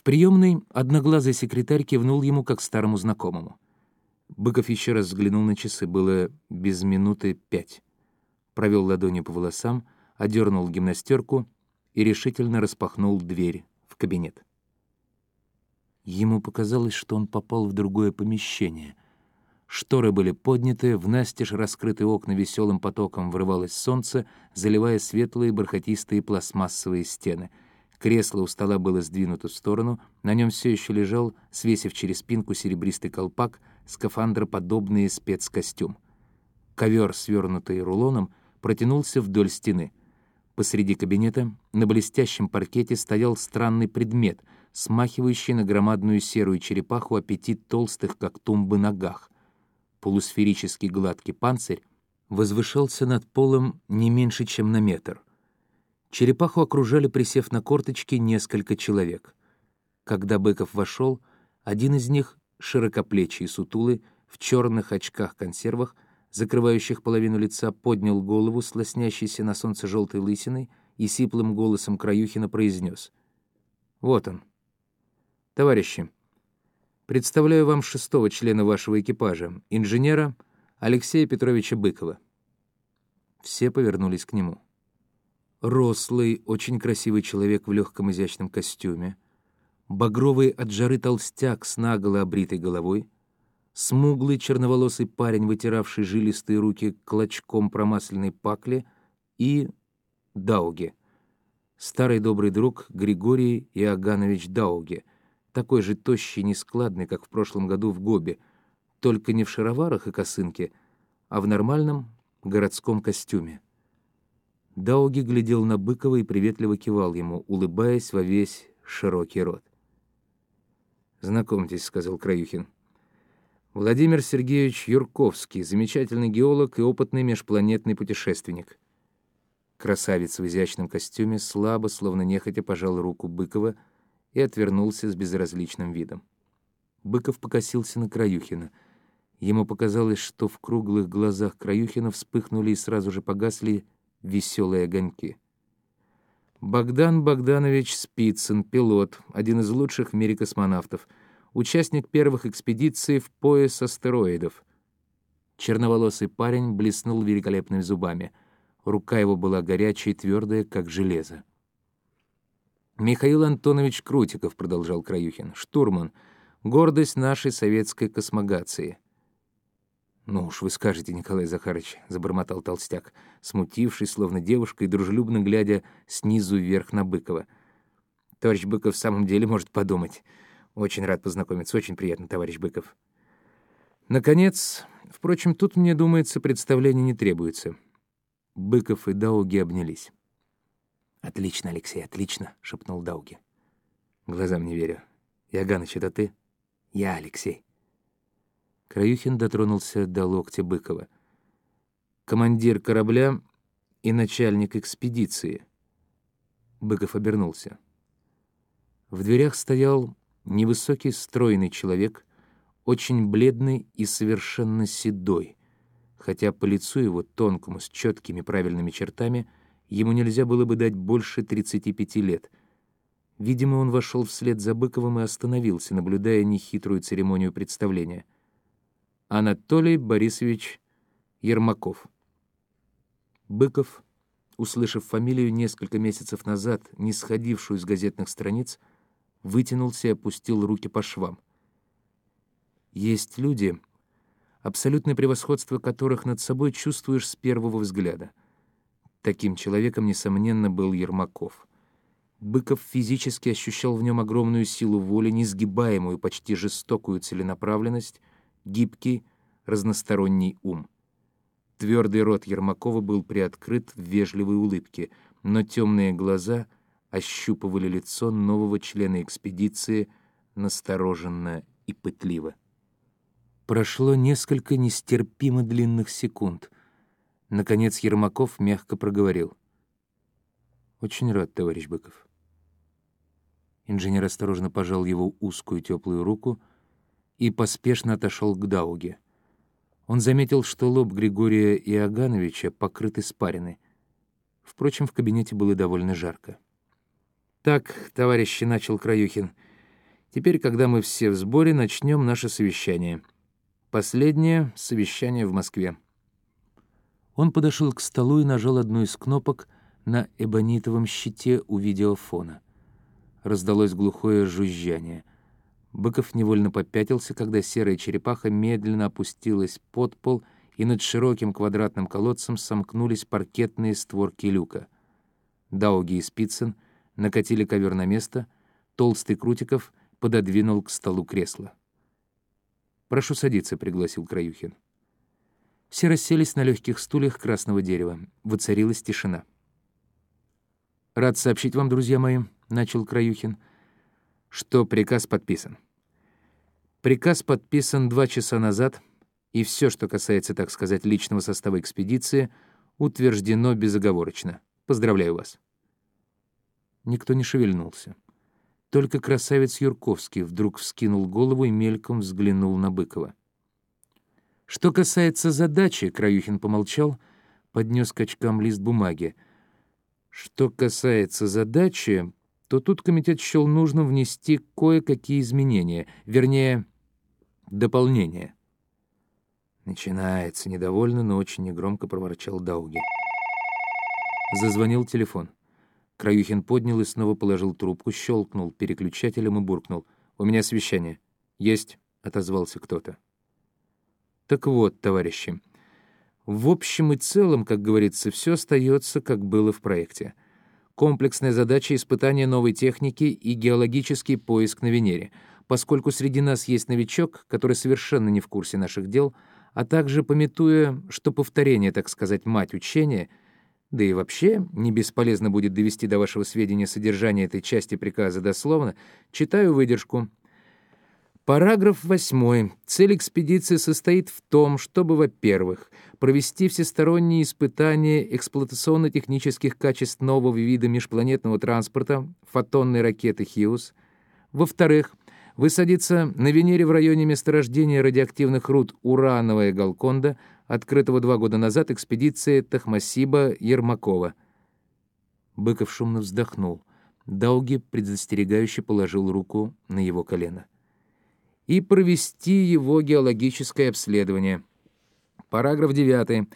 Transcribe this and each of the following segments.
В приемной одноглазый секретарь кивнул ему как старому знакомому. Быков еще раз взглянул на часы, было без минуты пять. Провел ладонью по волосам, одернул гимнастерку и решительно распахнул дверь в кабинет. Ему показалось, что он попал в другое помещение. Шторы были подняты, в настежь раскрытые окна веселым потоком врывалось солнце, заливая светлые бархатистые пластмассовые стены. Кресло у стола было сдвинуто в сторону, на нем все еще лежал, свесив через спинку серебристый колпак, скафандроподобный спецкостюм. Ковер, свернутый рулоном, протянулся вдоль стены. Посреди кабинета на блестящем паркете стоял странный предмет — смахивающий на громадную серую черепаху о пяти толстых, как тумбы, ногах. Полусферический гладкий панцирь возвышался над полом не меньше, чем на метр. Черепаху окружали, присев на корточки, несколько человек. Когда Быков вошел, один из них, широкоплечий сутулый, в черных очках-консервах, закрывающих половину лица, поднял голову с лоснящейся на солнце желтой лысиной и сиплым голосом Краюхина произнес. «Вот он, Товарищи, представляю вам шестого члена вашего экипажа, инженера Алексея Петровича Быкова. Все повернулись к нему. Рослый, очень красивый человек в легком изящном костюме, багровый от жары толстяк с наголо обритой головой, смуглый черноволосый парень, вытиравший жилистые руки клочком промасленной пакли, и Дауге, старый добрый друг Григорий Иоганович Дауге — такой же тощий и нескладный, как в прошлом году в Гобе, только не в шароварах и косынке, а в нормальном городском костюме. Дауги глядел на Быкова и приветливо кивал ему, улыбаясь во весь широкий рот. «Знакомьтесь», — сказал Краюхин. «Владимир Сергеевич Юрковский, замечательный геолог и опытный межпланетный путешественник». Красавец в изящном костюме слабо, словно нехотя, пожал руку Быкова — и отвернулся с безразличным видом. Быков покосился на Краюхина. Ему показалось, что в круглых глазах Краюхина вспыхнули и сразу же погасли веселые огоньки. Богдан Богданович Спицын, пилот, один из лучших в мире космонавтов, участник первых экспедиций в пояс астероидов. Черноволосый парень блеснул великолепными зубами. Рука его была горячая и твердая, как железо. «Михаил Антонович Крутиков», — продолжал Краюхин, — «штурман, гордость нашей советской космогации». «Ну уж вы скажете, Николай Захарович», — забормотал толстяк, смутившись, словно девушка, и дружелюбно глядя снизу вверх на Быкова. «Товарищ Быков в самом деле может подумать. Очень рад познакомиться, очень приятно, товарищ Быков». Наконец, впрочем, тут, мне думается, представления не требуется. Быков и Дауги обнялись. «Отлично, Алексей, отлично», — шепнул Дауги. Глазам не верю. «Яганыч, это ты?» «Я, Алексей». Краюхин дотронулся до локтя Быкова. «Командир корабля и начальник экспедиции». Быков обернулся. В дверях стоял невысокий стройный человек, очень бледный и совершенно седой, хотя по лицу его, тонкому, с четкими правильными чертами — Ему нельзя было бы дать больше 35 лет. Видимо, он вошел вслед за Быковым и остановился, наблюдая нехитрую церемонию представления. Анатолий Борисович Ермаков. Быков, услышав фамилию несколько месяцев назад, не сходившую с газетных страниц, вытянулся и опустил руки по швам. Есть люди, абсолютное превосходство которых над собой чувствуешь с первого взгляда — Таким человеком, несомненно, был Ермаков. Быков физически ощущал в нем огромную силу воли, несгибаемую, почти жестокую целенаправленность, гибкий, разносторонний ум. Твердый рот Ермакова был приоткрыт в вежливой улыбке, но темные глаза ощупывали лицо нового члена экспедиции настороженно и пытливо. Прошло несколько нестерпимо длинных секунд — Наконец Ермаков мягко проговорил. «Очень рад, товарищ Быков». Инженер осторожно пожал его узкую теплую руку и поспешно отошел к Дауге. Он заметил, что лоб Григория Иогановича покрыт испариной. Впрочем, в кабинете было довольно жарко. «Так, товарищи, — начал Краюхин, — Теперь, когда мы все в сборе, начнем наше совещание. Последнее совещание в Москве». Он подошел к столу и нажал одну из кнопок на эбонитовом щите у видеофона. Раздалось глухое жужжание. Быков невольно попятился, когда серая черепаха медленно опустилась под пол, и над широким квадратным колодцем сомкнулись паркетные створки люка. Дауги и Спицын накатили ковер на место, толстый Крутиков пододвинул к столу кресло. «Прошу садиться», — пригласил Краюхин. Все расселись на легких стульях красного дерева. Воцарилась тишина. «Рад сообщить вам, друзья мои», — начал Краюхин, «что приказ подписан. Приказ подписан два часа назад, и все, что касается, так сказать, личного состава экспедиции, утверждено безоговорочно. Поздравляю вас». Никто не шевельнулся. Только красавец Юрковский вдруг вскинул голову и мельком взглянул на Быкова. Что касается задачи, Краюхин помолчал, поднес к очкам лист бумаги. Что касается задачи, то тут комитет счел нужным внести кое-какие изменения, вернее, дополнения. Начинается недовольно, но очень негромко проворчал Дауги. Зазвонил телефон. Краюхин поднял и снова положил трубку, щелкнул переключателем и буркнул. «У меня совещание». «Есть», — отозвался кто-то. Так вот, товарищи, в общем и целом, как говорится, все остается, как было в проекте. Комплексная задача испытания новой техники и геологический поиск на Венере, поскольку среди нас есть новичок, который совершенно не в курсе наших дел, а также пометуя, что повторение, так сказать, мать учения, да и вообще не бесполезно будет довести до вашего сведения содержание этой части приказа дословно, читаю выдержку — Параграф 8. Цель экспедиции состоит в том, чтобы, во-первых, провести всесторонние испытания эксплуатационно-технических качеств нового вида межпланетного транспорта, фотонной ракеты «Хиус», во-вторых, высадиться на Венере в районе месторождения радиоактивных руд урановая Галконда, открытого два года назад экспедиции Тахмасиба-Ермакова. Быков шумно вздохнул. Дауги предостерегающе положил руку на его колено и провести его геологическое обследование. Параграф 9.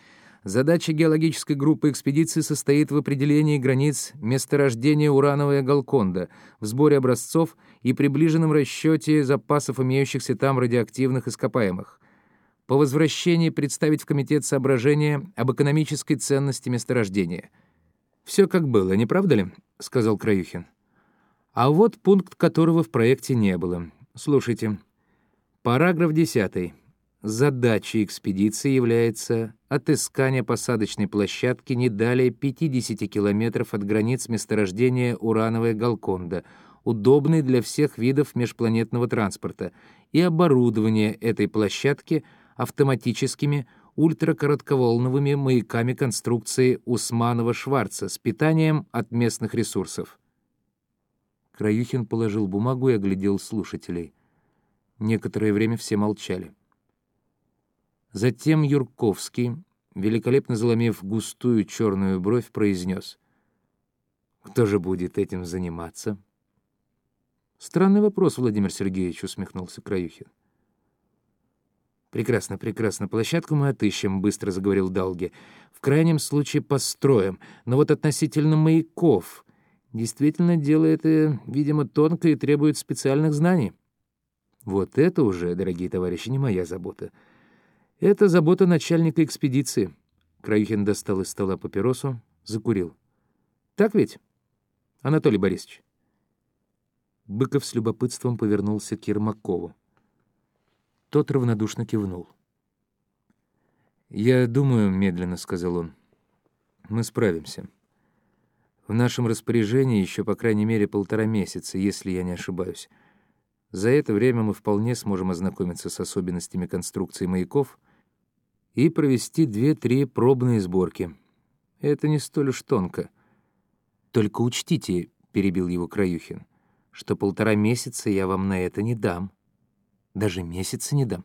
Задача геологической группы экспедиции состоит в определении границ месторождения урановая Галконда, в сборе образцов и приближенном расчете запасов имеющихся там радиоактивных ископаемых. По возвращении представить в комитет соображения об экономической ценности месторождения. «Все как было, не правда ли?» — сказал Краюхин. А вот пункт, которого в проекте не было. Слушайте. Параграф 10. Задачей экспедиции является отыскание посадочной площадки не далее 50 километров от границ месторождения урановой Галконда, удобной для всех видов межпланетного транспорта, и оборудование этой площадки автоматическими ультракоротковолновыми маяками конструкции Усманова-Шварца с питанием от местных ресурсов. Краюхин положил бумагу и оглядел слушателей — Некоторое время все молчали. Затем Юрковский, великолепно заломив густую черную бровь, произнес. «Кто же будет этим заниматься?» «Странный вопрос, Владимир Сергеевич», — усмехнулся Краюхин. «Прекрасно, прекрасно. Площадку мы отыщем», — быстро заговорил Далги. «В крайнем случае построим. Но вот относительно маяков. Действительно, дело это, видимо, тонко и требует специальных знаний». Вот это уже, дорогие товарищи, не моя забота. Это забота начальника экспедиции. Краюхин достал из стола папиросу, закурил. Так ведь, Анатолий Борисович? Быков с любопытством повернулся к Ермакову. Тот равнодушно кивнул. «Я думаю», — медленно сказал он, — «мы справимся. В нашем распоряжении еще, по крайней мере, полтора месяца, если я не ошибаюсь. За это время мы вполне сможем ознакомиться с особенностями конструкции маяков и провести две-три пробные сборки. Это не столь уж тонко. Только учтите, — перебил его Краюхин, — что полтора месяца я вам на это не дам. Даже месяца не дам.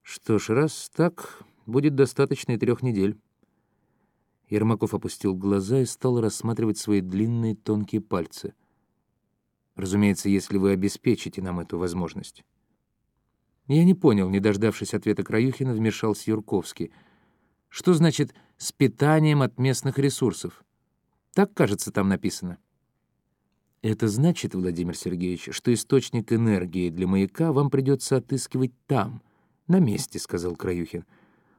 Что ж, раз так, будет достаточно и трех недель. Ермаков опустил глаза и стал рассматривать свои длинные тонкие пальцы — Разумеется, если вы обеспечите нам эту возможность. Я не понял, не дождавшись ответа Краюхина, вмешался Юрковский. Что значит «с питанием от местных ресурсов»? Так, кажется, там написано. Это значит, Владимир Сергеевич, что источник энергии для маяка вам придется отыскивать там, на месте, сказал Краюхин.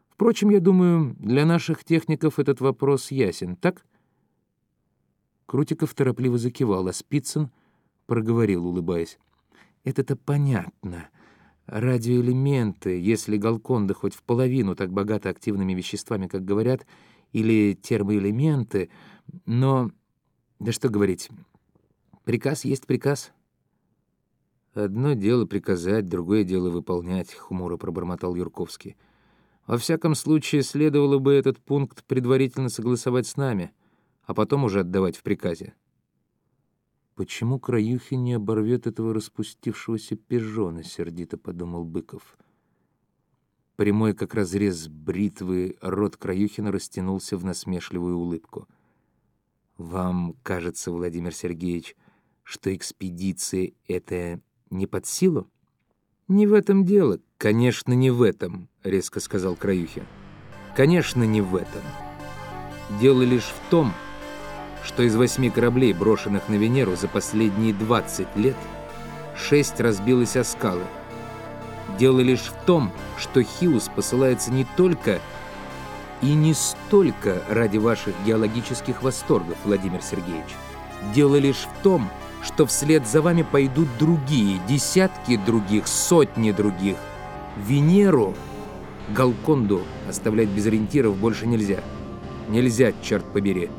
Впрочем, я думаю, для наших техников этот вопрос ясен, так? Крутиков торопливо закивал, а Спицын проговорил, улыбаясь. «Это-то понятно. Радиоэлементы, если Галконда хоть в половину так богаты активными веществами, как говорят, или термоэлементы, но... Да что говорить, приказ есть приказ». «Одно дело приказать, другое дело выполнять», — хмуро пробормотал Юрковский. «Во всяком случае, следовало бы этот пункт предварительно согласовать с нами, а потом уже отдавать в приказе». «Почему Краюхин не оборвет этого распустившегося пижона?» — сердито подумал Быков. Прямой, как разрез бритвы, рот Краюхина растянулся в насмешливую улыбку. «Вам кажется, Владимир Сергеевич, что экспедиция — это не под силу?» «Не в этом дело». «Конечно, не в этом», — резко сказал Краюхин. «Конечно, не в этом. Дело лишь в том, что из восьми кораблей, брошенных на Венеру за последние 20 лет, шесть разбилось о скалы. Дело лишь в том, что Хиус посылается не только и не столько ради ваших геологических восторгов, Владимир Сергеевич. Дело лишь в том, что вслед за вами пойдут другие, десятки других, сотни других. Венеру, Галконду оставлять без ориентиров больше нельзя. Нельзя, черт побери.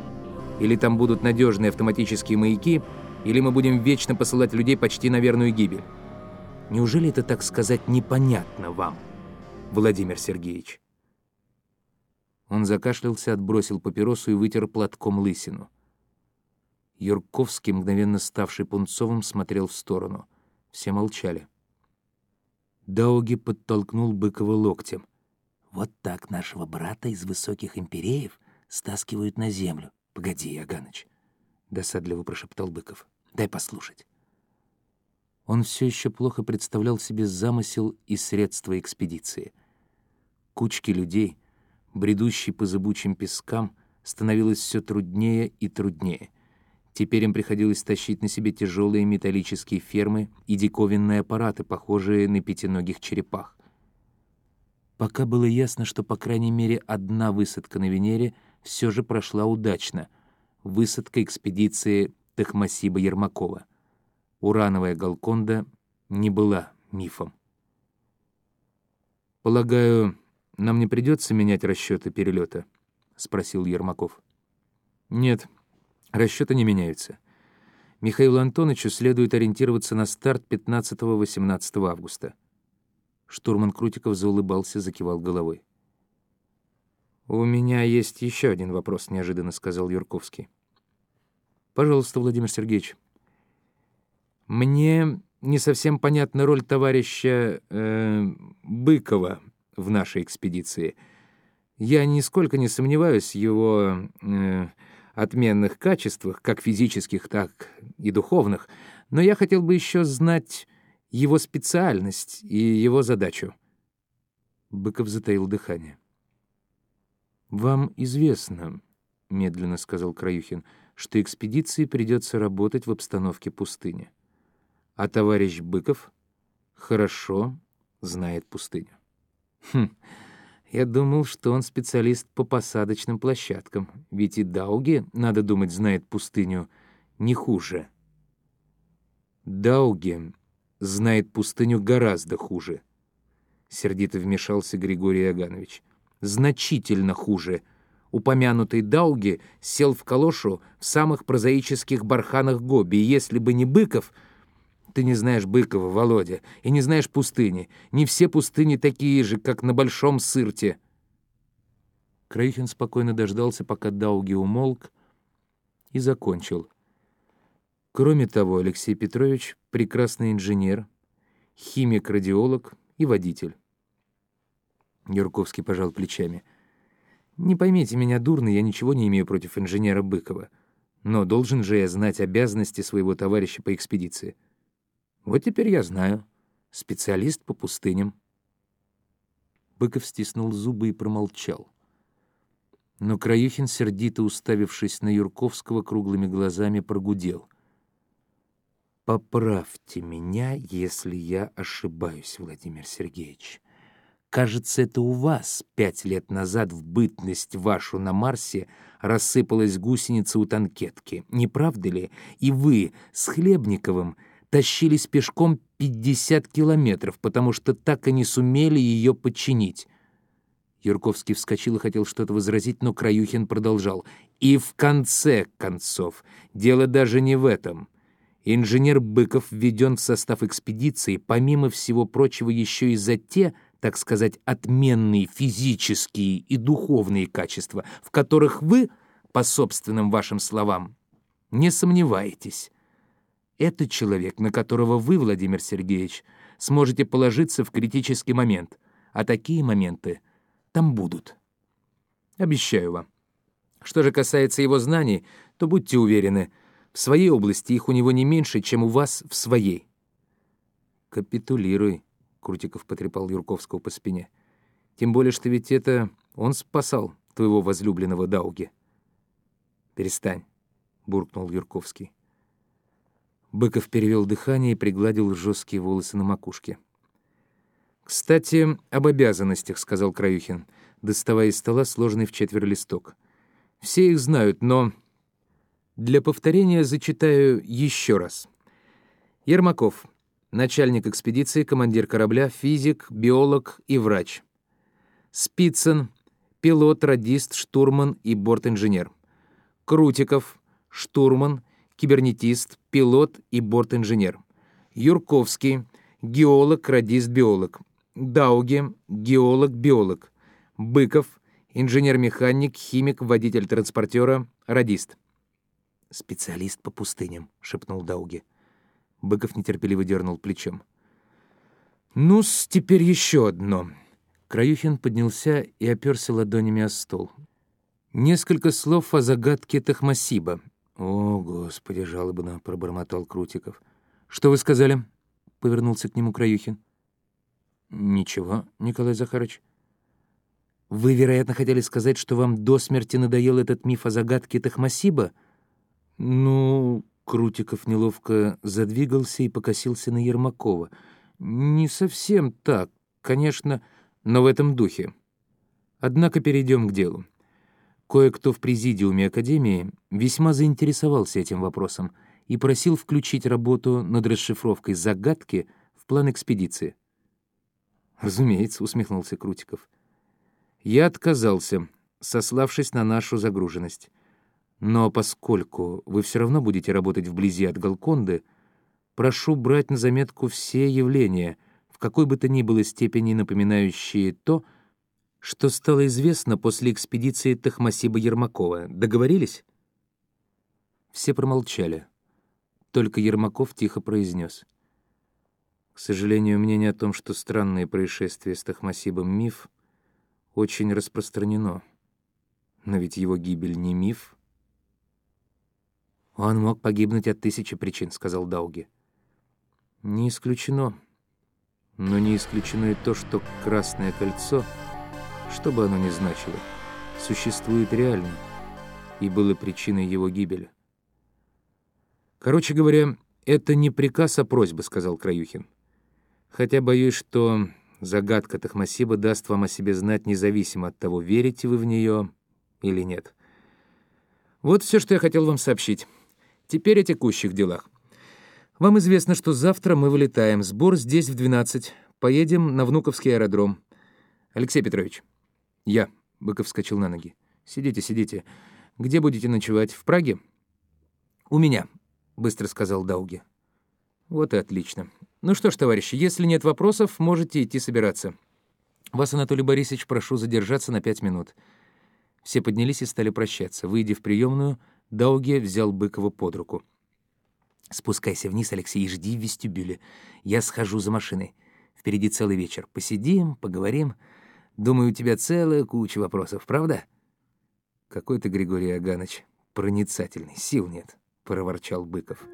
Или там будут надежные автоматические маяки, или мы будем вечно посылать людей почти на верную гибель. Неужели это, так сказать, непонятно вам, Владимир Сергеевич?» Он закашлялся, отбросил папиросу и вытер платком лысину. Юрковский, мгновенно ставший пунцовым, смотрел в сторону. Все молчали. Дауги подтолкнул Быкова локтем. «Вот так нашего брата из высоких импереев стаскивают на землю. «Погоди, Яганыч», — досадливо прошептал Быков. «Дай послушать». Он все еще плохо представлял себе замысел и средства экспедиции. Кучки людей, бредущие по зыбучим пескам, становилось все труднее и труднее. Теперь им приходилось тащить на себе тяжелые металлические фермы и диковинные аппараты, похожие на пятиногих черепах. Пока было ясно, что, по крайней мере, одна высадка на Венере — все же прошла удачно. Высадка экспедиции Тахмасиба-Ермакова. Урановая Галконда не была мифом. «Полагаю, нам не придется менять расчеты перелета?» — спросил Ермаков. «Нет, расчеты не меняются. Михаилу Антоновичу следует ориентироваться на старт 15-18 августа». Штурман Крутиков заулыбался, закивал головой. «У меня есть еще один вопрос», — неожиданно сказал Юрковский. «Пожалуйста, Владимир Сергеевич. Мне не совсем понятна роль товарища э, Быкова в нашей экспедиции. Я нисколько не сомневаюсь в его э, отменных качествах, как физических, так и духовных, но я хотел бы еще знать его специальность и его задачу». Быков затаил дыхание. «Вам известно, — медленно сказал Краюхин, — что экспедиции придется работать в обстановке пустыни. А товарищ Быков хорошо знает пустыню. Хм, я думал, что он специалист по посадочным площадкам, ведь и Дауги, надо думать, знает пустыню не хуже. Дауги знает пустыню гораздо хуже, — сердито вмешался Григорий Аганович значительно хуже. Упомянутый Дауги сел в калошу в самых прозаических барханах Гоби, и если бы не Быков... Ты не знаешь Быкова, Володя, и не знаешь пустыни. Не все пустыни такие же, как на Большом Сырте. Крейхен спокойно дождался, пока Дауги умолк, и закончил. Кроме того, Алексей Петрович — прекрасный инженер, химик-радиолог и водитель. Юрковский пожал плечами. «Не поймите меня дурно, я ничего не имею против инженера Быкова. Но должен же я знать обязанности своего товарища по экспедиции. Вот теперь я знаю. Специалист по пустыням. Быков стиснул зубы и промолчал. Но Краюхин, сердито уставившись на Юрковского, круглыми глазами прогудел. «Поправьте меня, если я ошибаюсь, Владимир Сергеевич. Кажется, это у вас пять лет назад в бытность вашу на Марсе рассыпалась гусеница у танкетки. Не правда ли? И вы с Хлебниковым тащились пешком 50 километров, потому что так и не сумели ее подчинить. Юрковский вскочил и хотел что-то возразить, но Краюхин продолжал. «И в конце концов, дело даже не в этом. Инженер Быков введен в состав экспедиции, помимо всего прочего, еще и за те, так сказать, отменные физические и духовные качества, в которых вы, по собственным вашим словам, не сомневаетесь. Это человек, на которого вы, Владимир Сергеевич, сможете положиться в критический момент, а такие моменты — там будут. Обещаю вам. Что же касается его знаний, то будьте уверены, в своей области их у него не меньше, чем у вас в своей. «Капитулируй», — Крутиков потрепал Юрковского по спине. «Тем более, что ведь это он спасал твоего возлюбленного Дауги». «Перестань», — буркнул Юрковский. Быков перевел дыхание и пригладил жесткие волосы на макушке. «Кстати, об обязанностях», — сказал Краюхин, доставая из стола сложенный в четверо листок. «Все их знают, но для повторения зачитаю еще раз. Ермаков, начальник экспедиции, командир корабля, физик, биолог и врач. Спицын, пилот, радист, штурман и бортинженер. Крутиков, штурман, кибернетист, пилот и бортинженер. Юрковский, геолог, радист, биолог. Дауге, геолог-биолог. Быков, инженер-механик, химик, водитель транспортера, радист. «Специалист по пустыням», — шепнул Дауге. Быков нетерпеливо дернул плечом. ну теперь еще одно». Краюхин поднялся и оперся ладонями о стол. «Несколько слов о загадке Тахмасиба». «О, Господи!» — жалобно пробормотал Крутиков. «Что вы сказали?» — повернулся к нему Краюхин. «Ничего, Николай Захарович». «Вы, вероятно, хотели сказать, что вам до смерти надоел этот миф о загадке Тахмасиба?» «Ну...» — Крутиков неловко задвигался и покосился на Ермакова. «Не совсем так, конечно, но в этом духе. Однако перейдем к делу. Кое-кто в президиуме Академии весьма заинтересовался этим вопросом и просил включить работу над расшифровкой загадки в план экспедиции. «Разумеется», — усмехнулся Крутиков. «Я отказался, сославшись на нашу загруженность. Но поскольку вы все равно будете работать вблизи от Галконды, прошу брать на заметку все явления, в какой бы то ни было степени напоминающие то, что стало известно после экспедиции Тахмасиба Ермакова. Договорились?» Все промолчали. Только Ермаков тихо произнес — к сожалению, мнение о том, что странные происшествия с Тахмасибом — миф, очень распространено. Но ведь его гибель не миф. «Он мог погибнуть от тысячи причин», — сказал Дауги. «Не исключено. Но не исключено и то, что Красное Кольцо, что бы оно ни значило, существует реально и было причиной его гибели». «Короче говоря, это не приказ, а просьба», — сказал Краюхин. Хотя боюсь, что загадка Тахмасиба даст вам о себе знать независимо от того, верите вы в нее или нет. Вот все, что я хотел вам сообщить. Теперь о текущих делах. Вам известно, что завтра мы вылетаем. Сбор здесь в 12. Поедем на Внуковский аэродром. Алексей Петрович. Я. Быков вскочил на ноги. Сидите, сидите. Где будете ночевать? В Праге? У меня, быстро сказал Дауги. Вот и отлично. Ну что ж, товарищи, если нет вопросов, можете идти собираться. Вас, Анатолий Борисович, прошу задержаться на пять минут. Все поднялись и стали прощаться. Выйдя в приемную, Дауге взял Быкова под руку. «Спускайся вниз, Алексей, и жди в вестибюле. Я схожу за машиной. Впереди целый вечер. Посидим, поговорим. Думаю, у тебя целая куча вопросов, правда?» «Какой ты, Григорий Аганович?» проницательный, сил нет», — проворчал Быков.